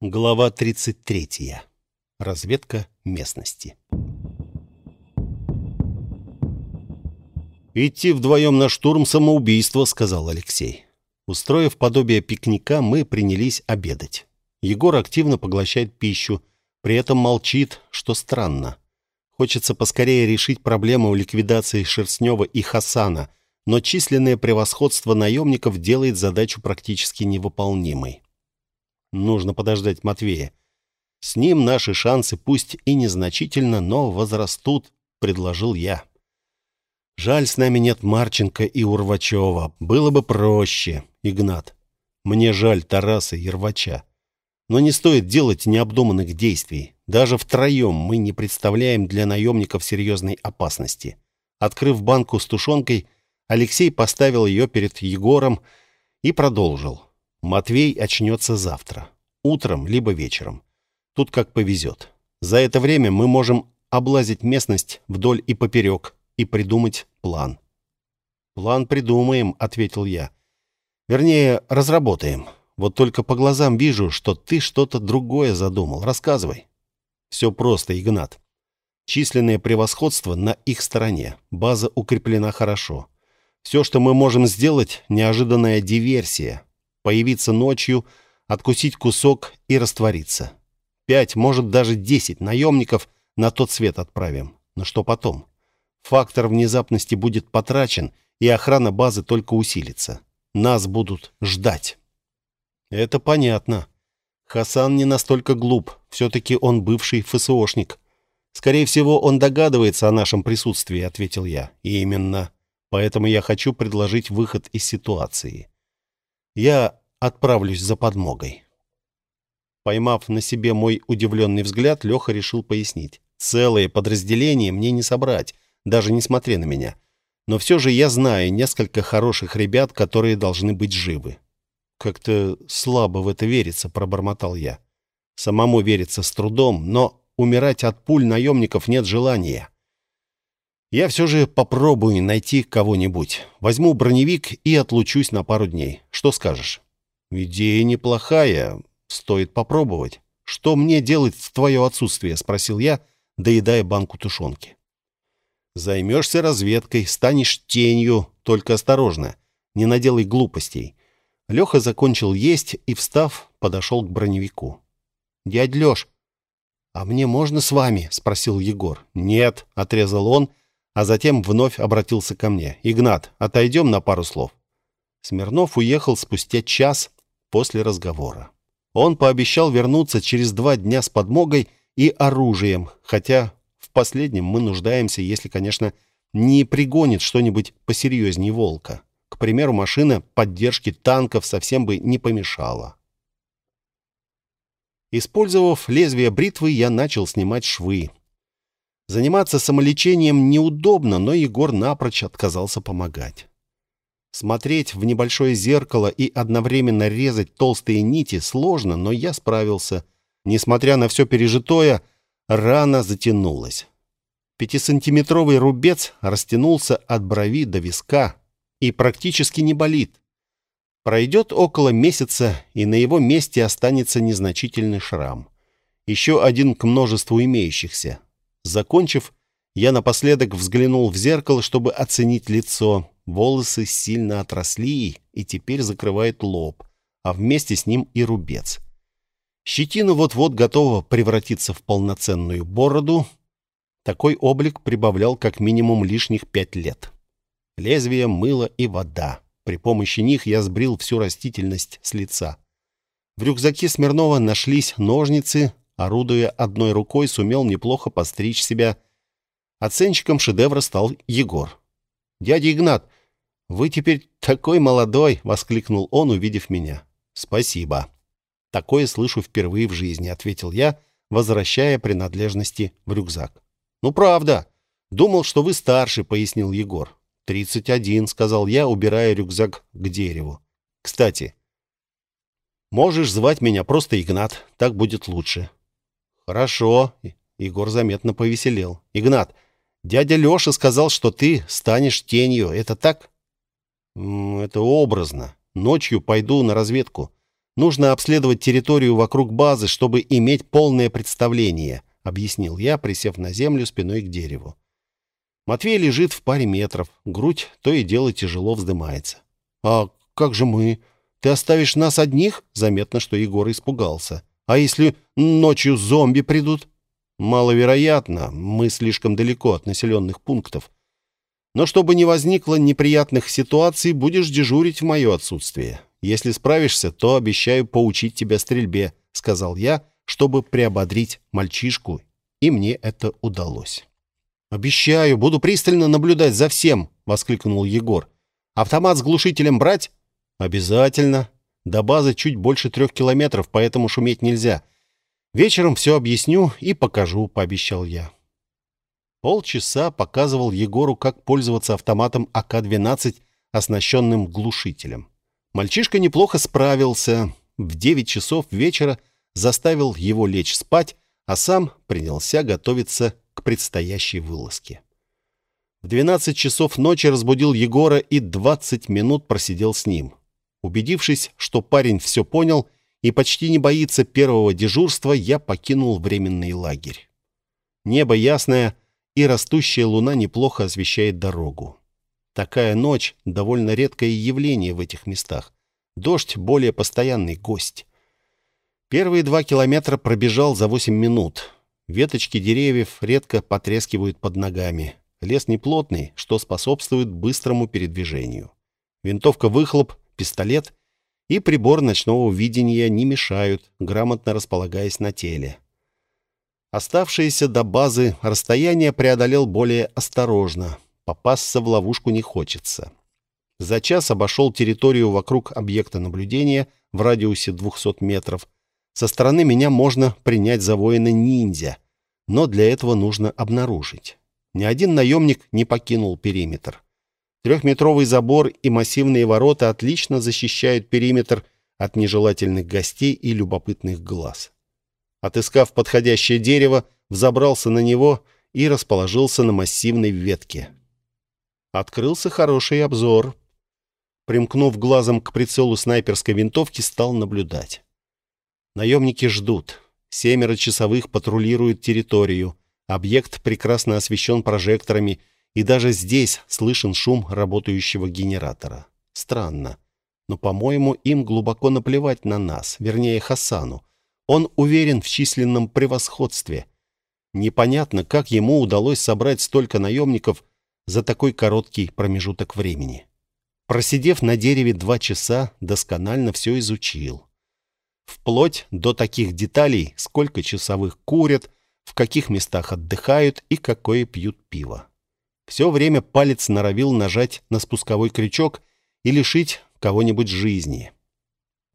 Глава 33. Разведка местности. «Идти вдвоем на штурм самоубийство», — сказал Алексей. Устроив подобие пикника, мы принялись обедать. Егор активно поглощает пищу, при этом молчит, что странно. Хочется поскорее решить проблему ликвидации Шерстнева и Хасана, но численное превосходство наемников делает задачу практически невыполнимой. Нужно подождать Матвея. С ним наши шансы, пусть и незначительно, но возрастут, предложил я. Жаль, с нами нет Марченко и Урвачева. Было бы проще, Игнат. Мне жаль Тараса и Рвача. Но не стоит делать необдуманных действий. Даже втроем мы не представляем для наемников серьезной опасности. Открыв банку с тушенкой, Алексей поставил ее перед Егором и продолжил. Матвей очнется завтра. Утром, либо вечером. Тут как повезет. За это время мы можем облазить местность вдоль и поперек и придумать план. «План придумаем», — ответил я. «Вернее, разработаем. Вот только по глазам вижу, что ты что-то другое задумал. Рассказывай». «Все просто, Игнат. Численное превосходство на их стороне. База укреплена хорошо. Все, что мы можем сделать, неожиданная диверсия появиться ночью, откусить кусок и раствориться. Пять, может даже десять наемников на тот свет отправим. Но что потом? Фактор внезапности будет потрачен, и охрана базы только усилится. Нас будут ждать. Это понятно. Хасан не настолько глуп. Все-таки он бывший ФСОшник. Скорее всего, он догадывается о нашем присутствии, ответил я. И именно. Поэтому я хочу предложить выход из ситуации. Я отправлюсь за подмогой. Поймав на себе мой удивленный взгляд, Леха решил пояснить. Целое подразделение мне не собрать, даже несмотря на меня. Но все же я знаю несколько хороших ребят, которые должны быть живы. Как-то слабо в это верится, пробормотал я. Самому верится с трудом, но умирать от пуль наемников нет желания. Я все же попробую найти кого-нибудь. Возьму броневик и отлучусь на пару дней. Что скажешь? Идея неплохая. Стоит попробовать. Что мне делать в твое отсутствие? Спросил я, доедая банку тушенки. Займешься разведкой, станешь тенью, только осторожно. Не наделай глупостей. Леха закончил есть и, встав, подошел к броневику. «Дядь Леш, а мне можно с вами?» — спросил Егор. «Нет», — отрезал он, а затем вновь обратился ко мне. «Игнат, отойдем на пару слов». Смирнов уехал спустя час после разговора. Он пообещал вернуться через два дня с подмогой и оружием, хотя в последнем мы нуждаемся, если, конечно, не пригонит что-нибудь посерьезнее волка. К примеру, машина поддержки танков совсем бы не помешала. Использовав лезвие бритвы, я начал снимать швы. Заниматься самолечением неудобно, но Егор напрочь отказался помогать. Смотреть в небольшое зеркало и одновременно резать толстые нити сложно, но я справился. Несмотря на все пережитое, рана затянулась. Пятисантиметровый рубец растянулся от брови до виска и практически не болит. Пройдет около месяца, и на его месте останется незначительный шрам. Еще один к множеству имеющихся. Закончив, я напоследок взглянул в зеркало, чтобы оценить лицо. Волосы сильно отросли и теперь закрывают лоб, а вместе с ним и рубец. Щетина вот-вот готова превратиться в полноценную бороду. Такой облик прибавлял как минимум лишних пять лет. Лезвие, мыло и вода. При помощи них я сбрил всю растительность с лица. В рюкзаке Смирнова нашлись ножницы, орудуя одной рукой, сумел неплохо постричь себя. Оценщиком шедевра стал Егор. «Дядя Игнат, вы теперь такой молодой!» — воскликнул он, увидев меня. «Спасибо». «Такое слышу впервые в жизни», — ответил я, возвращая принадлежности в рюкзак. «Ну, правда. Думал, что вы старше», — пояснил Егор. «Тридцать один», — сказал я, убирая рюкзак к дереву. «Кстати, можешь звать меня просто Игнат, так будет лучше. «Хорошо». Егор заметно повеселел. «Игнат, дядя Леша сказал, что ты станешь тенью. Это так?» «Это образно. Ночью пойду на разведку. Нужно обследовать территорию вокруг базы, чтобы иметь полное представление, объяснил я, присев на землю спиной к дереву. Матвей лежит в паре метров, грудь то и дело тяжело вздымается. А как же мы? Ты оставишь нас одних? Заметно, что Егор испугался. А если ночью зомби придут? Маловероятно, мы слишком далеко от населенных пунктов. Но чтобы не возникло неприятных ситуаций, будешь дежурить в мое отсутствие. Если справишься, то обещаю поучить тебя стрельбе», — сказал я, чтобы приободрить мальчишку, и мне это удалось. «Обещаю, буду пристально наблюдать за всем», — воскликнул Егор. «Автомат с глушителем брать?» «Обязательно. До базы чуть больше трех километров, поэтому шуметь нельзя. Вечером все объясню и покажу», — пообещал я. Полчаса показывал Егору, как пользоваться автоматом АК-12, оснащенным глушителем. Мальчишка неплохо справился. В 9 часов вечера заставил его лечь спать, а сам принялся готовиться к предстоящей вылазке. В 12 часов ночи разбудил Егора и 20 минут просидел с ним. Убедившись, что парень все понял и почти не боится первого дежурства, я покинул временный лагерь. Небо ясное, и растущая луна неплохо освещает дорогу. Такая ночь — довольно редкое явление в этих местах. Дождь — более постоянный гость. Первые два километра пробежал за восемь минут. Веточки деревьев редко потрескивают под ногами. Лес неплотный, что способствует быстрому передвижению. Винтовка-выхлоп, пистолет и прибор ночного видения не мешают, грамотно располагаясь на теле. Оставшееся до базы расстояние преодолел более осторожно — Попасться в ловушку не хочется. За час обошел территорию вокруг объекта наблюдения в радиусе 200 метров. Со стороны меня можно принять за воина-ниндзя, но для этого нужно обнаружить. Ни один наемник не покинул периметр. Трехметровый забор и массивные ворота отлично защищают периметр от нежелательных гостей и любопытных глаз. Отыскав подходящее дерево, взобрался на него и расположился на массивной ветке. Открылся хороший обзор. Примкнув глазом к прицелу снайперской винтовки, стал наблюдать. Наемники ждут. Семеро часовых патрулируют территорию. Объект прекрасно освещен прожекторами, и даже здесь слышен шум работающего генератора. Странно. Но, по-моему, им глубоко наплевать на нас, вернее, Хасану. Он уверен в численном превосходстве. Непонятно, как ему удалось собрать столько наемников за такой короткий промежуток времени. Просидев на дереве два часа, досконально все изучил. Вплоть до таких деталей, сколько часовых курят, в каких местах отдыхают и какое пьют пиво. Все время палец норовил нажать на спусковой крючок и лишить кого-нибудь жизни.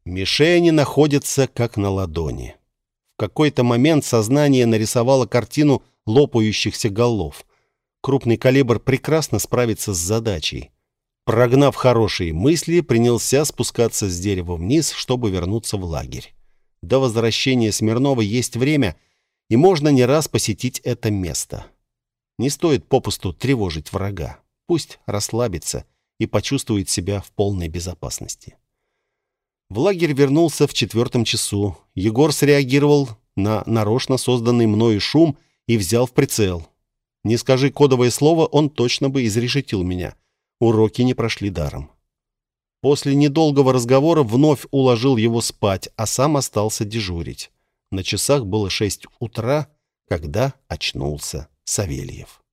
Мишени находятся как на ладони. В какой-то момент сознание нарисовало картину лопающихся голов — Крупный калибр прекрасно справится с задачей. Прогнав хорошие мысли, принялся спускаться с дерева вниз, чтобы вернуться в лагерь. До возвращения Смирнова есть время, и можно не раз посетить это место. Не стоит попусту тревожить врага. Пусть расслабится и почувствует себя в полной безопасности. В лагерь вернулся в четвертом часу. Егор среагировал на нарочно созданный мною шум и взял в прицел. Не скажи кодовое слово, он точно бы изрешетил меня. Уроки не прошли даром. После недолгого разговора вновь уложил его спать, а сам остался дежурить. На часах было шесть утра, когда очнулся Савельев.